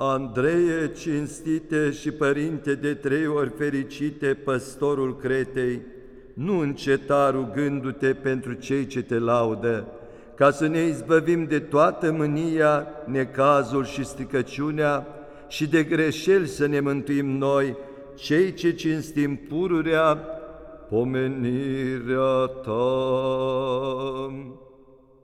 Andreie, cinstite și părinte de trei ori fericite, păstorul Cretei, nu înceta rugându-te pentru cei ce te laudă, ca să ne izbăvim de toată mânia, necazul și stricăciunea și de greșeli să ne mântuim noi, cei ce cinstim pururea pomenirea ta.